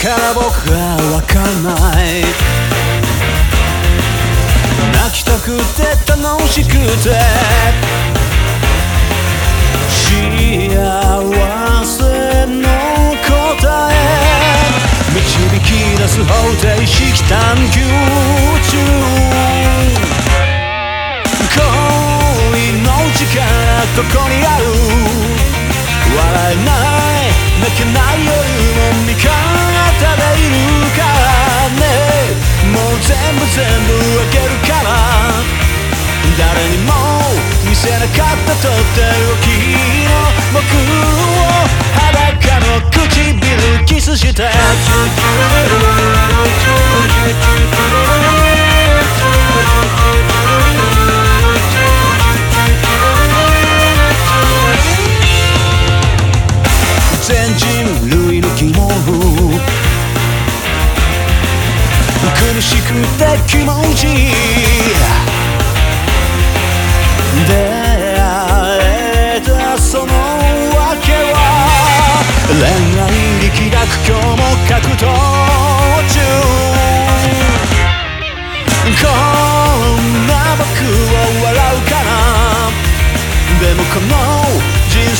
から僕はわかんない。泣きたくて楽しくて。幸せの答え。導き出す方程式探求中。恋の力どこにったとっておきの僕を裸の唇キスして全人類の疑問苦しくて気持ち。いい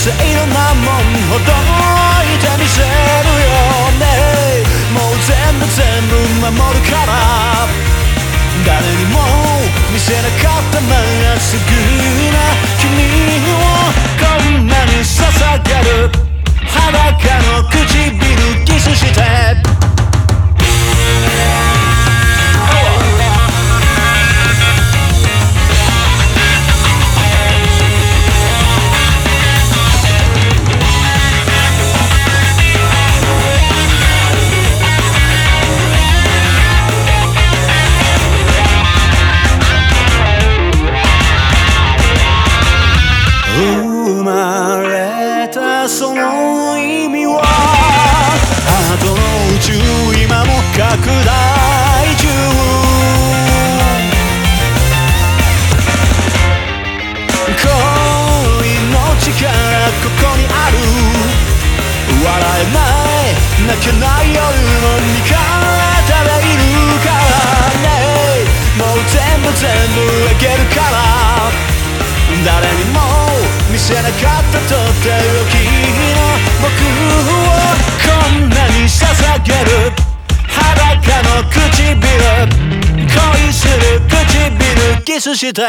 人生いろんなもんほどその意味は後の宇宙今も拡大中恋の力ここにある。笑えない。泣けない夜の味方でいるからね。もう全部全部あげるから。誰にもせなかったとっておきの僕をこんなに捧げる。裸の唇恋する唇キスして。